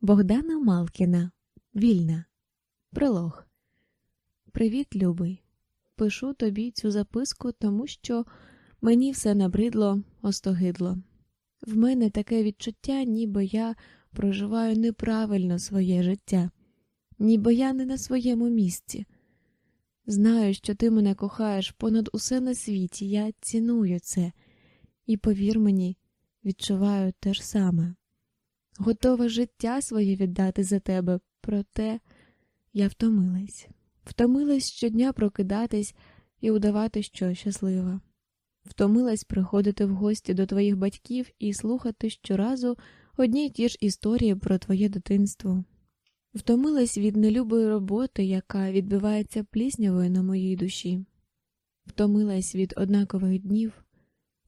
Богдана Малкіна. Вільна. Пролог. Привіт, любий. Пишу тобі цю записку, тому що мені все набридло, остогидло. В мене таке відчуття, ніби я проживаю неправильно своє життя, ніби я не на своєму місці. Знаю, що ти мене кохаєш понад усе на світі, я ціную це, і повір мені, відчуваю те ж саме. Готова життя своє віддати за тебе, проте я втомилась, втомилась щодня прокидатись і удавати, що щаслива. Втомилась приходити в гості до твоїх батьків і слухати щоразу одні й ті ж історії про твоє дитинство. Втомилась від нелюбої роботи, яка відбивається пліснявою на моїй душі. Втомилась від однакових днів.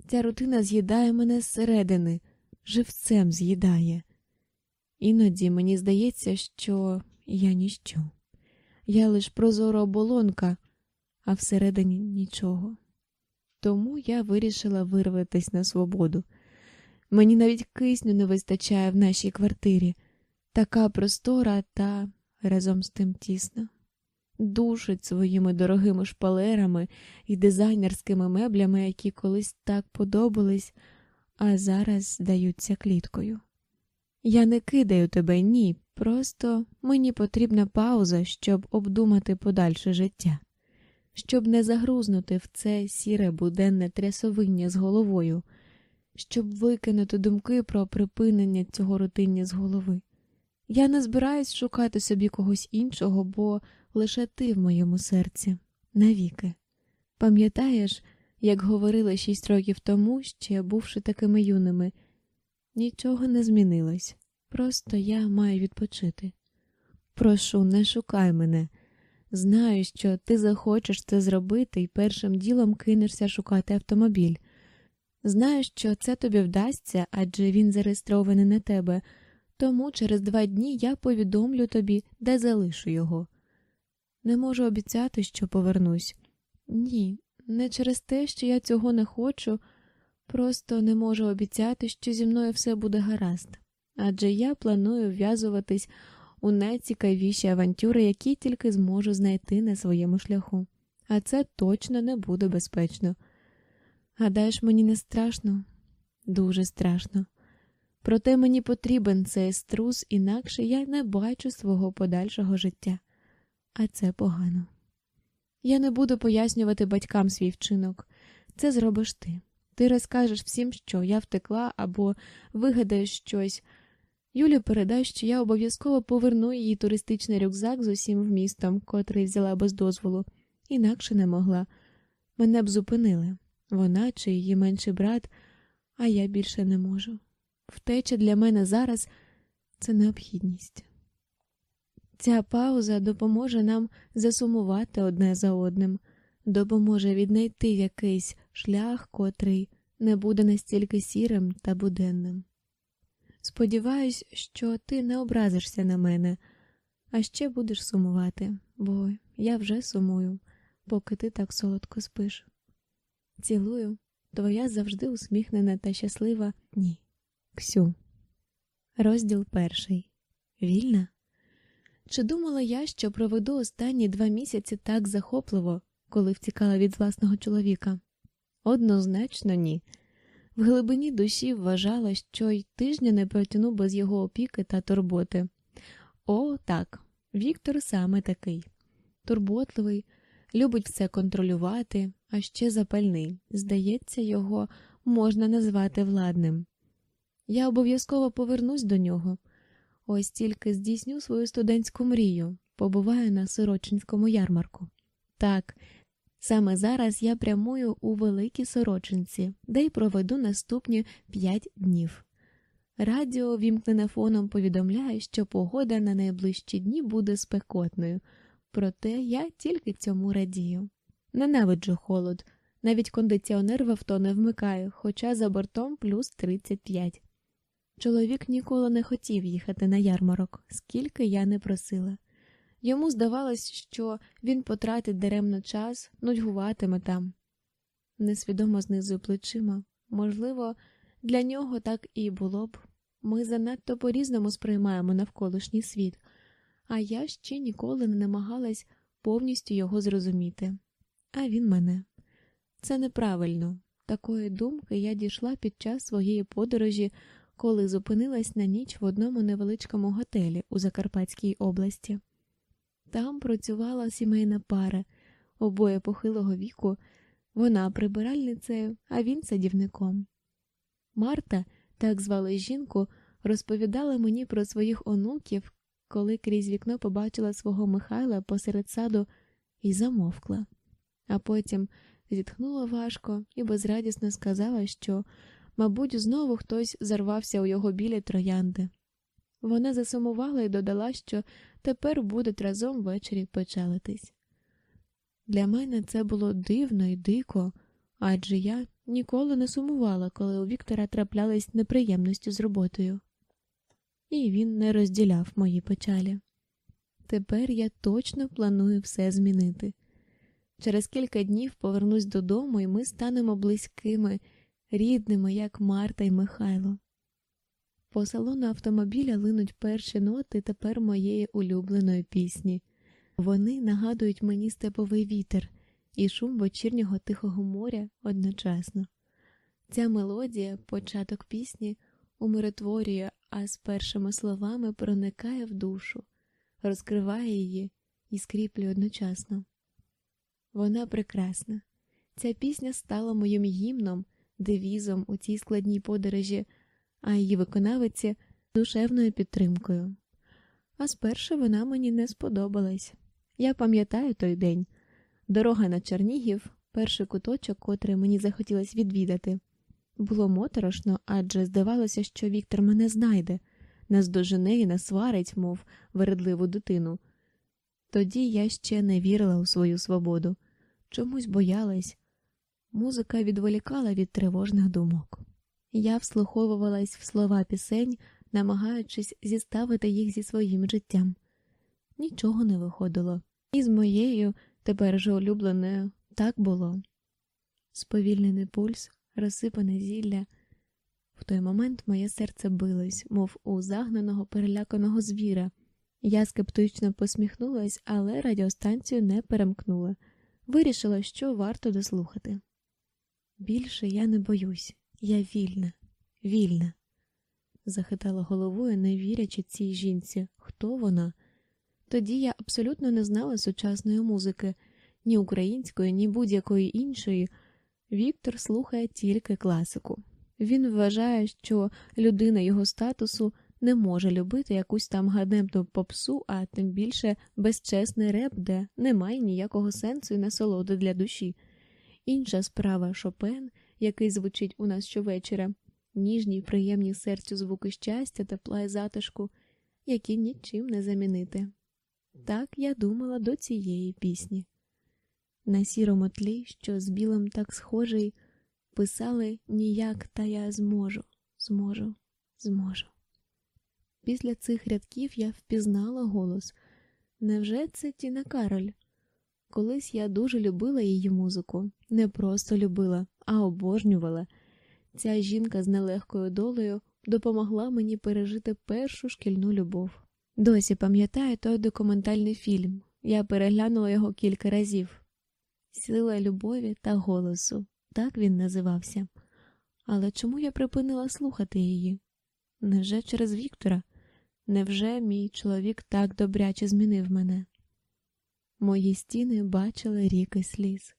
Ця рутина з'їдає мене зсередини, живцем з'їдає. Іноді мені здається, що я ніщо. Я лиш прозора оболонка, а всередині нічого. Тому я вирішила вирватися на свободу. Мені навіть кисню не вистачає в нашій квартирі, така простора та разом з тим тісна. Душить своїми дорогими шпалерами і дизайнерськими меблями, які колись так подобались, а зараз здаються кліткою. Я не кидаю тебе, ні, просто мені потрібна пауза, щоб обдумати подальше життя, щоб не загрузнути в це сіре буденне трясовиння з головою, щоб викинути думки про припинення цього рутиння з голови. Я не збираюсь шукати собі когось іншого, бо лише ти в моєму серці навіки. Пам'ятаєш, як говорили шість років тому, ще бувши такими юними, нічого не змінилось, просто я маю відпочити. Прошу, не шукай мене. Знаю, що ти захочеш це зробити і першим ділом кинешся шукати автомобіль. Знаю, що це тобі вдасться, адже він зареєстрований на тебе, тому через два дні я повідомлю тобі, де залишу його. Не можу обіцяти, що повернусь. Ні, не через те, що я цього не хочу, просто не можу обіцяти, що зі мною все буде гаразд, адже я планую вв'язуватись у найцікавіші авантюри, які тільки зможу знайти на своєму шляху, а це точно не буде безпечно. Гадаєш, мені не страшно? Дуже страшно. Проте мені потрібен цей струс, інакше я не бачу свого подальшого життя, а це погано. Я не буду пояснювати батькам свій вчинок. Це зробиш ти. Ти розкажеш всім, що я втекла або вигадаєш щось. Юлі передай, що я обов'язково поверну її туристичний рюкзак з усім вмістом, котрий взяла без дозволу, інакше не могла. Мене б зупинили вона чи її менший брат, а я більше не можу. Втеча для мене зараз це необхідність. Ця пауза допоможе нам засумувати одне за одним, допоможе віднайти якийсь шлях, котрий не буде настільки сірим та буденним. Сподіваюсь, що ти не образишся на мене, а ще будеш сумувати, бо я вже сумую, поки ти так солодко спиш. Цілую, твоя завжди усміхнена та щаслива ні. Ксю. Розділ перший. Вільна? Чи думала я, що проведу останні два місяці так захопливо, коли втікала від власного чоловіка? Однозначно, ні. В глибині душі вважала, що й тижня не протягну без його опіки та турботи. О, так, Віктор саме такий турботливий, любить все контролювати, а ще запальний. Здається, його можна назвати владним. Я обов'язково повернусь до нього. Ось тільки здійсню свою студентську мрію, побуваю на сорочинському ярмарку. Так, саме зараз я прямую у великій сорочинці, де й проведу наступні п'ять днів. Радіо, вімкнене фоном, повідомляє, що погода на найближчі дні буде спекотною, проте я тільки цьому радію. Ненавиджу холод, навіть кондиціонер в авто не вмикаю, хоча за бортом плюс 35. Чоловік ніколи не хотів їхати на ярмарок, скільки я не просила. Йому здавалось, що він потратить даремно час, нудьгуватиме там. Несвідомо знизу плечима, можливо, для нього так і було б, Ми занадто по різному сприймаємо навколишній світ, а я ще ніколи не намагалась повністю його зрозуміти. А він мене. Це неправильно. Такої думки я дійшла під час своєї подорожі, коли зупинилась на ніч в одному невеличкому готелі у Закарпатській області. Там працювала сімейна пара, обоє похилого віку, вона прибиральницею, а він садівником. Марта, так звали жінку, розповідала мені про своїх онуків, коли крізь вікно побачила свого Михайла посеред саду і замовкла, а потім зітхнула важко і безрадісно сказала, що, мабуть, знову хтось зарвався у його білі троянди. Вона засумувала і додала, що тепер будуть разом ввечері печалитись. Для мене це було дивно і дико, адже я ніколи не сумувала, коли у Віктора траплялись неприємності з роботою. І він не розділяв мої печалі. Тепер я точно планую все змінити. Через кілька днів повернусь додому, і ми станемо близькими, рідними, як Марта і Михайло. По салону автомобіля линуть перші ноти тепер моєї улюбленої пісні. Вони нагадують мені степовий вітер і шум вечірнього тихого моря одночасно. Ця мелодія, початок пісні, умиротворює, а з першими словами проникає в душу, розкриває її і скріплює одночасно. Вона прекрасна. Ця пісня стала моїм гімном, девізом у цій складній подорожі, а її виконавиці душевною підтримкою. А спершу вона мені не сподобалась. Я пам'ятаю той день дорога на Чернігів, перший куточок, котрий мені захотілося відвідати. Було моторошно, адже здавалося, що Віктор мене знайде, наздожене і насварить, мов вередливу дитину. Тоді я ще не вірила у свою свободу, чомусь боялась. Музика відволікала від тривожних думок. Я вслуховувалась в слова пісень, намагаючись зіставити їх зі своїм життям. Нічого не виходило, і з моєю, тепер же улюбленою, так було. Сповільнений пульс, розсипане зілля. В той момент моє серце билось, мов у загнаного переляканого звіра. Я скептично посміхнулась, але радіостанцію не перемкнула. Вирішила, що варто дослухати. Більше я не боюсь, я вільна, вільна, захитала головою, не вірячи цій жінці, хто вона. Тоді я абсолютно не знала сучасної музики, ні української, ні будь-якої іншої. Віктор слухає тільки класику. Він вважає, що людина його статусу не може любити якусь там ганебну попсу, а тим більше безчесний реп, де немає ніякого сенсу і насолоди для душі. Інша справа Шопен, який звучить у нас щовечора, ніжні й приємні серцю звуки щастя, тепла і затишку, які нічим не замінити. Так я думала до цієї пісні. На сірому тлі, що з білим так схожий, писали ніяк, та я зможу, зможу, зможу. Після цих рядків я впізнала голос. Невже це Тіна Кароль? Колись я дуже любила її музику, не просто любила, а обожнювала. Ця жінка з нелегкою долею допомогла мені пережити першу шкільну любов. Досі пам'ятаю той документальний фільм. Я переглянула його кілька разів. Сила любові та голосу, так він називався. Але чому я припинила слухати її? Невже через Віктора? Невже мій чоловік так добряче змінив мене? Мої стіни бачили ріки сліз,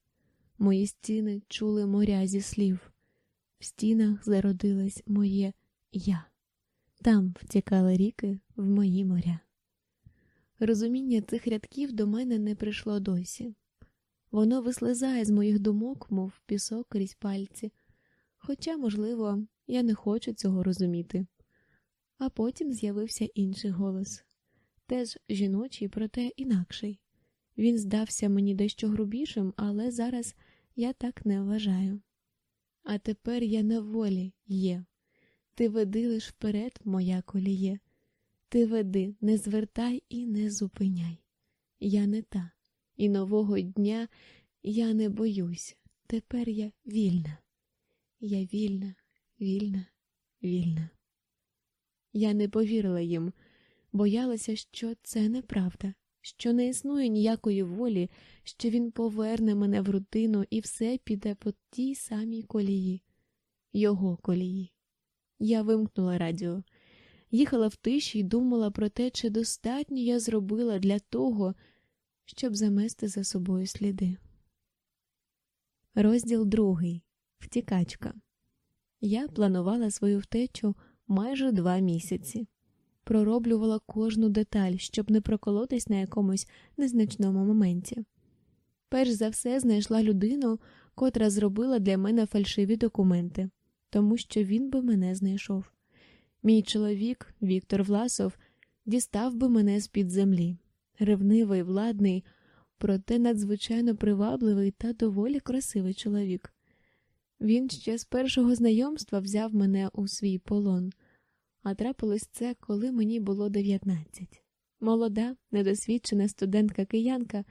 мої стіни чули моря зі слів, в стінах зародилось моє я, там втікали ріки в мої моря. Розуміння цих рядків до мене не прийшло досі. Воно вислизає з моїх думок, мов пісок крізь пальці, хоча, можливо, я не хочу цього розуміти. А потім з'явився інший голос теж жіночий, проте інакший. Він здався мені дещо грубішим, але зараз я так не вважаю. А тепер я на волі є. Ти веди лиш вперед, моя коліє. Ти веди, не звертай і не зупиняй. Я не та, і нового дня я не боюсь. Тепер я вільна. Я вільна, вільна, вільна. Я не повірила їм, боялася, що це неправда, що не існує ніякої волі, що він поверне мене в рутину і все піде по тій самій колії, його колії. Я вимкнула радіо, їхала в тиші і думала про те, чи достатньо я зробила для того, щоб замести за собою сліди. Розділ другий Втікачка. Я планувала свою втечу майже два місяці, пророблювала кожну деталь, щоб не проколотись на якомусь незначному моменті. Перш за все, знайшла людину, котра зробила для мене фальшиві документи, тому що він би мене знайшов. Мій чоловік, Віктор Власов, дістав би мене з під землі, ревнивий, владний, проте надзвичайно привабливий та доволі красивий чоловік. Він ще з першого знайомства взяв мене у свій полон, а трапилось це, коли мені було 19. Молода, недосвідчена студентка киянка,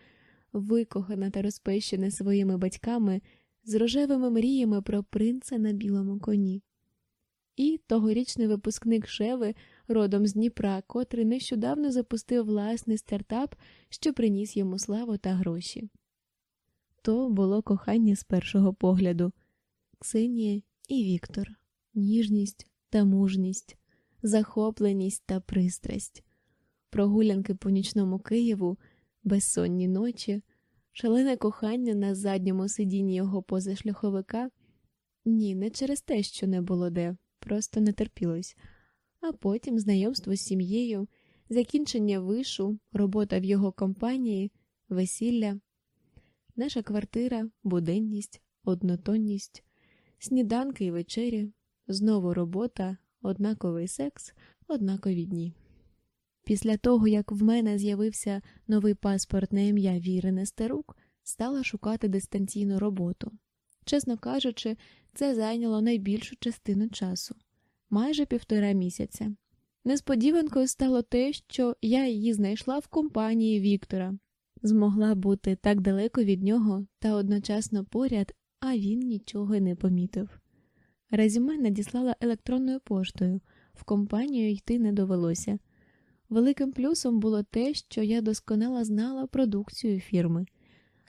викохана та розпещена своїми батьками з рожевими мріями про принца на білому коні. І тогорічний випускник Шеви родом з Дніпра, котрий нещодавно запустив власний стартап, що приніс йому славу та гроші. То було кохання з першого погляду. Ксенія і Віктор, ніжність та мужність, захопленість та пристрасть, прогулянки по нічному Києву, безсонні ночі, шалене кохання на задньому сидінні його позашляховика. Ні, не через те, що не було де, просто не терпілось, а потім знайомство з сім'єю, закінчення вишу, робота в його компанії, весілля, наша квартира, буденність, однотонність сніданки і вечері, знову робота, однаковий секс, однакові дні. Після того, як в мене з'явився новий паспорт на ім'я Віри Нестерук, стала шукати дистанційну роботу. Чесно кажучи, це зайняло найбільшу частину часу майже півтора місяця. Несподіванкою стало те, що я її знайшла в компанії Віктора, змогла бути так далеко від нього та одночасно поряд а він нічого не помітив. Резюме надіслала електронною поштою, в компанію йти не довелося. Великим плюсом було те, що я досконало знала продукцію фірми.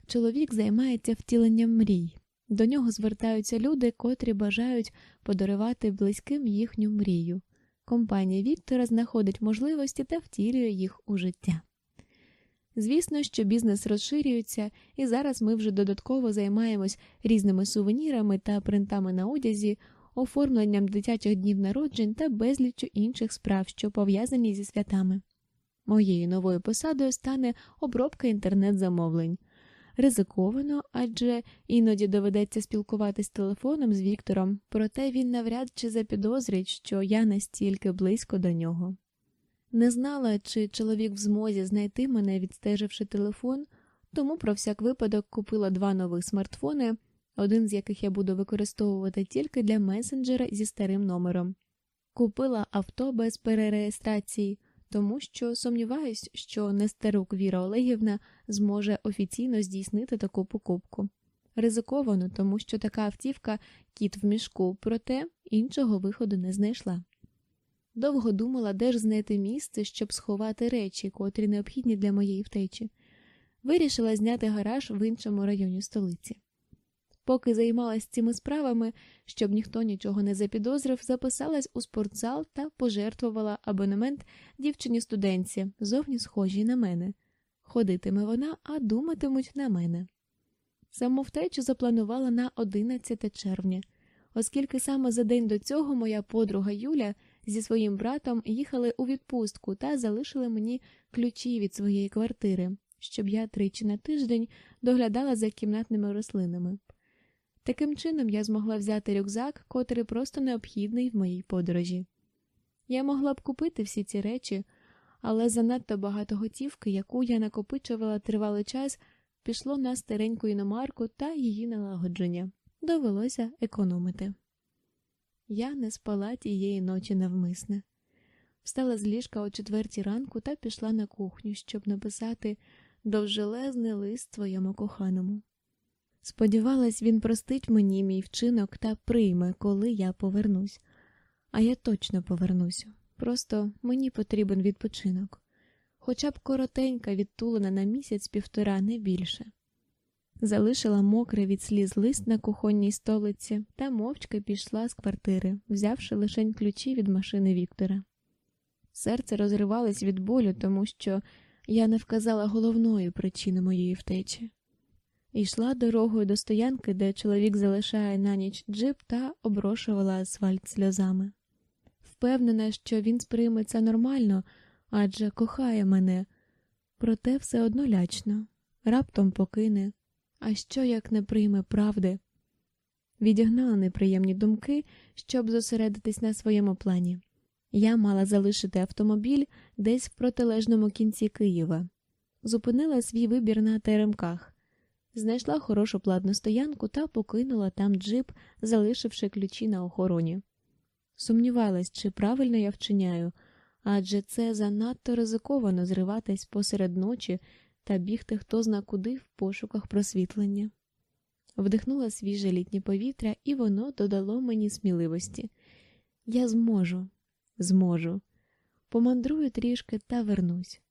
Чоловік займається втіленням мрій. До нього звертаються люди, котрі бажають подарувати близьким їхню мрію. Компанія Віктора знаходить можливості та втілює їх у життя. Звісно, що бізнес розширюється, і зараз ми вже додатково займаємось різними сувенірами та принтами на одязі, оформленням дитячих днів народжень та безліччю інших справ, що пов'язані зі святами. Моєю новою посадою стане обробка інтернет-замовлень. Ризиковано, адже іноді доведеться спілкуватись телефоном з Віктором, проте він навряд чи запідозрить, що я настільки близько до нього. Не знала, чи чоловік в змозі знайти мене, відстеживши телефон, тому про всяк випадок купила два нових смартфони, один з яких я буду використовувати тільки для месенджера зі старим номером. Купила авто без перереєстрації, тому що сумніваюсь, що Нестерук Віра Олегівна зможе офіційно здійснити таку покупку. Ризиковано, тому що така автівка кіт в мішку, проте іншого виходу не знайшла. Довго думала, де ж знайти місце, щоб сховати речі, котрі необхідні для моєї втечі. Вирішила зняти гараж в іншому районі столиці. Поки займалась цими справами, щоб ніхто нічого не запідозрив, записалась у спортзал та пожертвувала абонемент дівчині студентці, зовні схожій на мене. Ходитиме вона, а думатимуть на мене. Саму втечу запланувала на 11 червня, оскільки саме за день до цього моя подруга Юля зі своїм братом їхали у відпустку та залишили мені ключі від своєї квартири, щоб я тричі на тиждень доглядала за кімнатними рослинами. Таким чином я змогла взяти рюкзак, котрий просто необхідний в моїй подорожі. Я могла б купити всі ці речі, але занадто багато готівки, яку я накопичувала тривалий час, пішло на стареньку іномарку та її налагодження. Довелося економити. Я не спала тієї ночі навмисне. Встала з ліжка о четвертій ранку та пішла на кухню, щоб написати довжелезний лист своєму коханому. Сподівалась, він простить мені мій вчинок та прийме, коли я повернусь, а я точно повернусь, Просто мені потрібен відпочинок, хоча б коротенька відтулена на місяць півтора, не більше. Залишила мокрий від сліз лист на кухонній столиці та мовчки пішла з квартири, взявши лишень ключі від машини Віктора. Серце розривалось від болю, тому що я не вказала головної причини моєї втечі. Йшла дорогою до стоянки, де чоловік залишає на ніч джип та оброшувала асфальт сльозами. Впевнена, що він сприйме це нормально, адже кохає мене, проте все одно лячно, раптом покине. А що як не прийме правди? Відігнала неприємні думки, щоб зосередитись на своєму плані. Я мала залишити автомобіль десь в протилежному кінці Києва, зупинила свій вибір на теремках, знайшла хорошу платну стоянку та покинула там джип, залишивши ключі на охороні. Сумнівалась, чи правильно я вчиняю, адже це занадто ризиковано зриватись посеред ночі та бігти хто зна куди в пошуках просвітлення. Вдихнула свіже літнє повітря, і воно додало мені сміливості. Я зможу, зможу. Помандрую трішки та вернусь.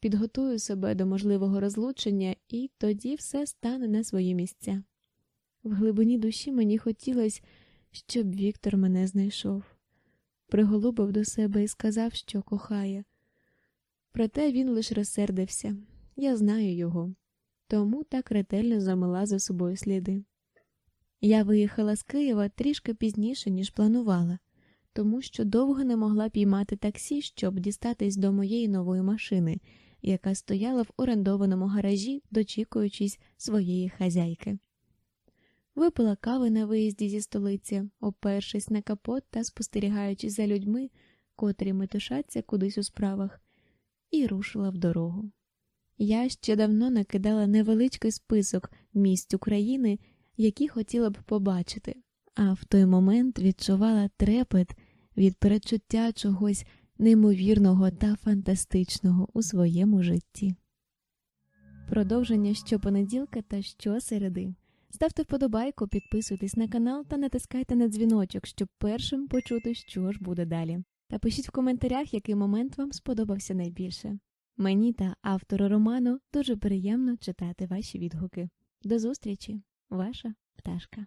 Підготую себе до можливого розлучення, і тоді все стане на свої місця. В глибині душі мені хотілося, щоб Віктор мене знайшов, приголубив до себе і сказав, що кохає. Проте він лише розсердився я знаю його, тому так ретельно замила за собою сліди. Я виїхала з Києва трішки пізніше, ніж планувала, тому що довго не могла піймати таксі, щоб дістатись до моєї нової машини, яка стояла в орендованому гаражі, дочікуючись своєї хазяйки. Випила кави на виїзді зі столиці, опершись на капот та спостерігаючи за людьми, котрі метушаться кудись у справах, і рушила в дорогу. Я ще давно накидала невеличкий список місць України, які хотіла б побачити, а в той момент відчувала трепет від перечуття чогось неймовірного та фантастичного у своєму житті. Продовження щопонеділка та щосереди. Ставте вподобайку, підписуйтесь на канал та натискайте на дзвіночок, щоб першим почути, що ж буде далі. Та пишіть в коментарях, який момент вам сподобався найбільше. Мені та автору роману дуже приємно читати ваші відгуки. До зустрічі, ваша пташка.